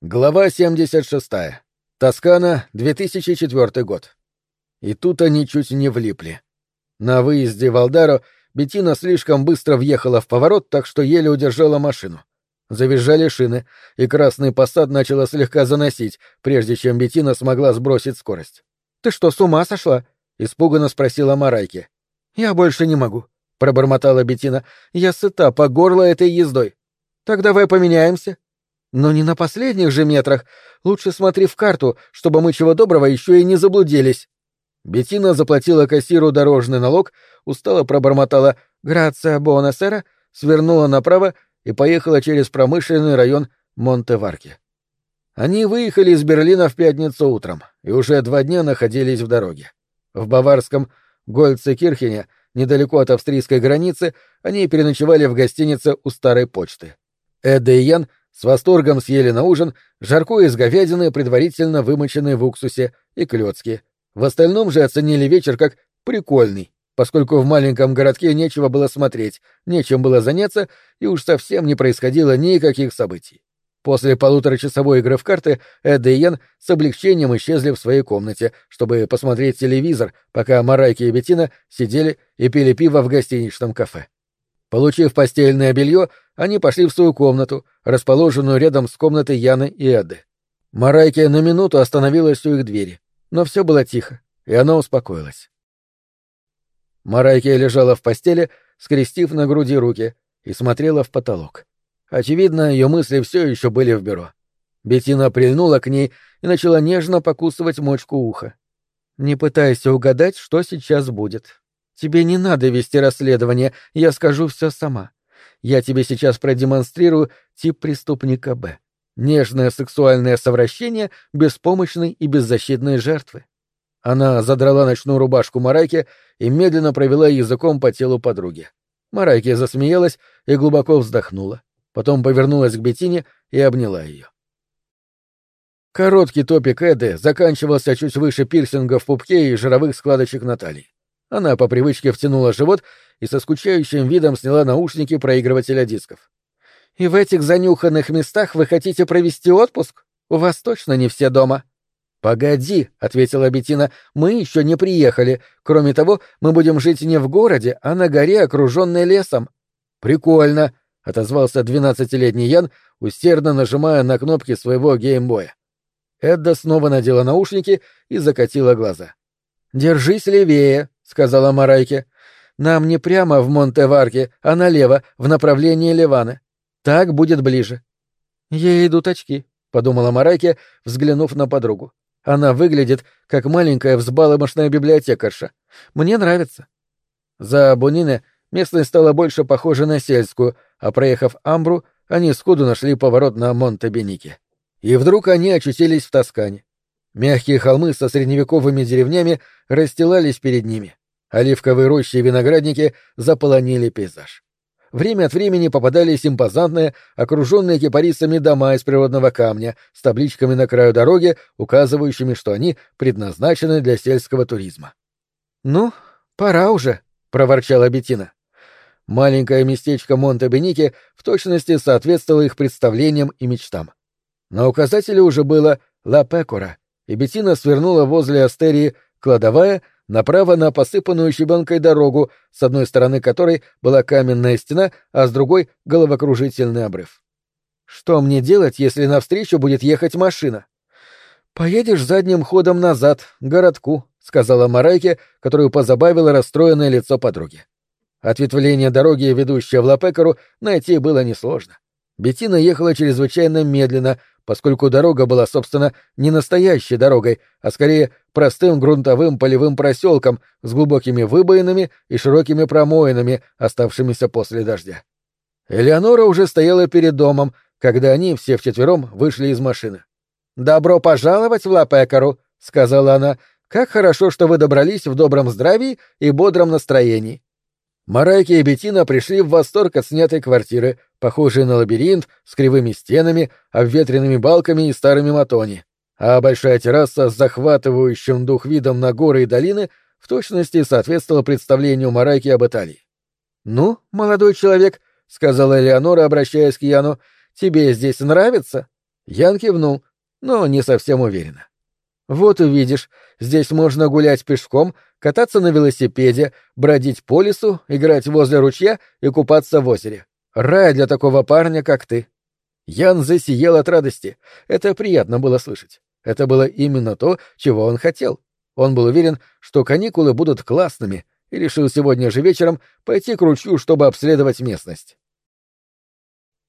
Глава 76. Тоскана, 2004 год. И тут они чуть не влипли. На выезде в Алдаро Бетина слишком быстро въехала в поворот, так что еле удержала машину. Завизжали шины, и красный посад начала слегка заносить, прежде чем Бетина смогла сбросить скорость. «Ты что, с ума сошла?» — испуганно спросила Марайки. «Я больше не могу», — пробормотала Бетина. «Я сыта по горло этой ездой». «Так давай поменяемся», но не на последних же метрах. Лучше смотри в карту, чтобы мы чего доброго еще и не заблудились. Бетина заплатила кассиру дорожный налог, устало пробормотала «Грация Буонасера», свернула направо и поехала через промышленный район Монтеварки. Они выехали из Берлина в пятницу утром и уже два дня находились в дороге. В баварском Гольцекирхене, недалеко от австрийской границы, они переночевали в гостинице у старой почты. Эдда и Ян с восторгом съели на ужин жаркое из говядины, предварительно вымоченной в уксусе, и клёцки. В остальном же оценили вечер как прикольный, поскольку в маленьком городке нечего было смотреть, нечем было заняться, и уж совсем не происходило никаких событий. После полуторачасовой игры в карты Эдда и Йен с облегчением исчезли в своей комнате, чтобы посмотреть телевизор, пока Марайки и Бетина сидели и пили пиво в гостиничном кафе. Получив постельное белье, они пошли в свою комнату, расположенную рядом с комнатой Яны и Эдды. Марайки на минуту остановилась у их двери, но все было тихо, и она успокоилась. Марайки лежала в постели, скрестив на груди руки, и смотрела в потолок. Очевидно, ее мысли все еще были в бюро. Бетина прильнула к ней и начала нежно покусывать мочку уха. «Не пытайся угадать, что сейчас будет. Тебе не надо вести расследование, я скажу все сама. Я тебе сейчас продемонстрирую тип преступника Б. Нежное сексуальное совращение беспомощной и беззащитной жертвы. Она задрала ночную рубашку Марайки и медленно провела языком по телу подруги. Марайки засмеялась и глубоко вздохнула. Потом повернулась к Бетине и обняла ее. Короткий топик Эды заканчивался чуть выше пирсинга в пупке и жировых складочек на талии. Она по привычке втянула живот и со скучающим видом сняла наушники проигрывателя дисков. «И в этих занюханных местах вы хотите провести отпуск? У вас точно не все дома?» «Погоди», — ответила Бетина, — «мы еще не приехали. Кроме того, мы будем жить не в городе, а на горе, окруженной лесом». «Прикольно», — отозвался двенадцатилетний Ян, усердно нажимая на кнопки своего геймбоя. Эдда снова надела наушники и закатила глаза. «Держись левее», — сказала Марайке. «Нам не прямо в Монтеварке, а налево, в направлении Ливаны. Так будет ближе». «Ей идут очки», — подумала Марайке, взглянув на подругу. «Она выглядит, как маленькая взбаломошная библиотекарша. Мне нравится». За Бунине местность стала больше похожа на сельскую, а проехав Амбру, они сходу нашли поворот на Монте-Бенике. И вдруг они очутились в Тоскане. Мягкие холмы со средневековыми деревнями расстилались перед ними. Оливковые рощи и виноградники заполонили пейзаж. Время от времени попадались импозантные, окруженные кипарисами дома из природного камня с табличками на краю дороги, указывающими, что они предназначены для сельского туризма. «Ну, пора уже», — проворчала Бетина. Маленькое местечко Монте-Беники в точности соответствовало их представлениям и мечтам. На указателе уже было «Ла Пекора», и Бетина свернула возле астерии кладовая направо на посыпанную щебенкой дорогу, с одной стороны которой была каменная стена, а с другой — головокружительный обрыв. «Что мне делать, если навстречу будет ехать машина?» «Поедешь задним ходом назад, к городку», — сказала Марайке, которую позабавило расстроенное лицо подруги. Ответвление дороги, ведущее в Лапекару, найти было несложно. Бетина ехала чрезвычайно медленно, поскольку дорога была, собственно, не настоящей дорогой, а скорее простым грунтовым полевым проселком с глубокими выбоинами и широкими промоинами, оставшимися после дождя. Элеонора уже стояла перед домом, когда они все вчетвером вышли из машины. «Добро пожаловать в Лапекару», — сказала она. «Как хорошо, что вы добрались в добром здравии и бодром настроении. Марайки и Бетина пришли в восторг от снятой квартиры, похожей на лабиринт, с кривыми стенами, обветренными балками и старыми матони. А большая терраса с захватывающим дух видом на горы и долины в точности соответствовала представлению Марайки об Италии. «Ну, молодой человек», — сказала Элеонора, обращаясь к Яну, — «тебе здесь нравится?» Ян кивнул, но не совсем уверенно. Вот увидишь, здесь можно гулять пешком, кататься на велосипеде, бродить по лесу, играть возле ручья и купаться в озере. Рай для такого парня, как ты. Ян засиял от радости. Это приятно было слышать. Это было именно то, чего он хотел. Он был уверен, что каникулы будут классными, и решил сегодня же вечером пойти к ручью, чтобы обследовать местность.